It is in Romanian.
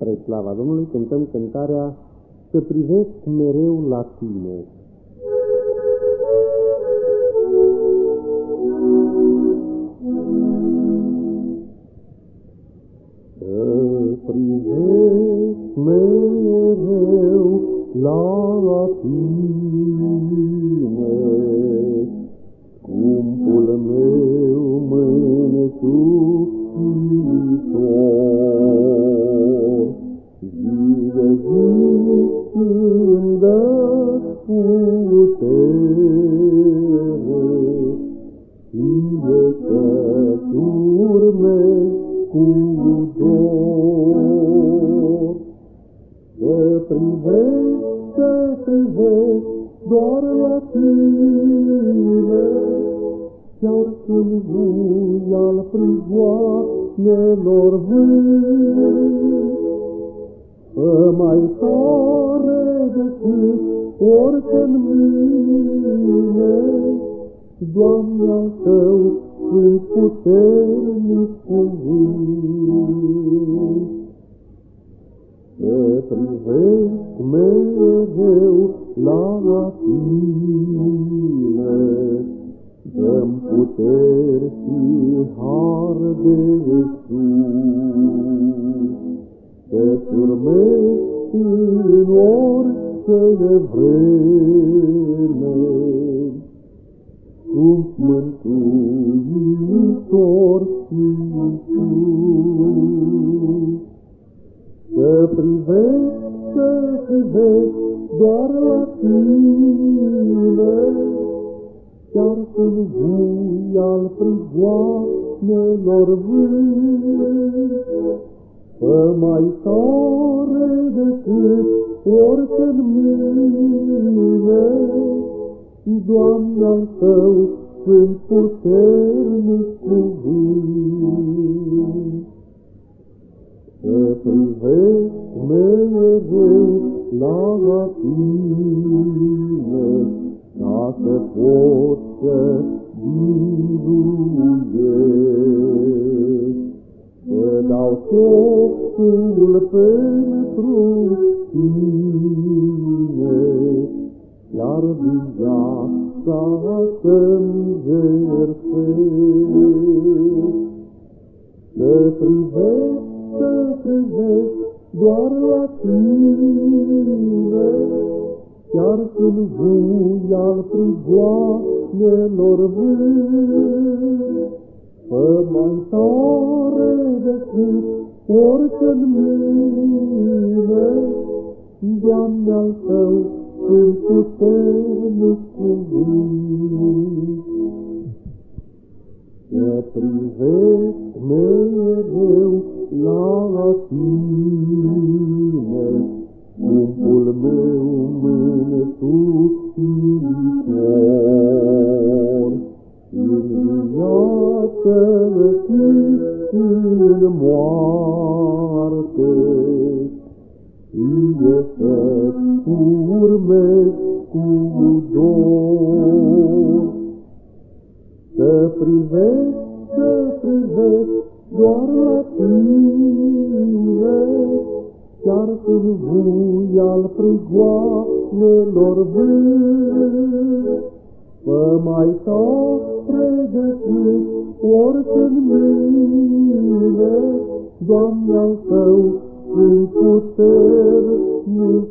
Spre slava Domnului cântăm cântarea Să privesc mereu la tine. Să privesc mereu la tine, îmi dă putere, Fie că turme cu dor, Să privesc, să privesc doar la tine, Chiar când vui al prigoanelor vânt, Fă mai tare decât orice-n mine, Doamne al Tău sunt puternic cuvânt. Să privesc mereu la tine, orice vreme, Scump mântuitor Iisus. Să privesc, să privesc doar la tine, Chiar când vui al prigoanelor vânt, Fă mai tare decât orice-n mine, Doamne al Tău sunt puternic cuvânt. Să privesc mereu la tine, Ca să pot să dau totul pentru tine, Iar viața să-mi jertfesc. Să privesc, să privesc doar la tine, Chiar când vui al prigoanelor vânt, Fă mai tare decât orice-n mine, Doamne al Tău sunt puternic cuvânt. Să privesc mereu la tine, viață și în moarte, Fie să urmez cu dor, să privesc, să privesc doar la tine, Chiar când vui al prigoanelor vânt, Fă mai tare decât orice-n mine, Doamne al Tău, sunt puternic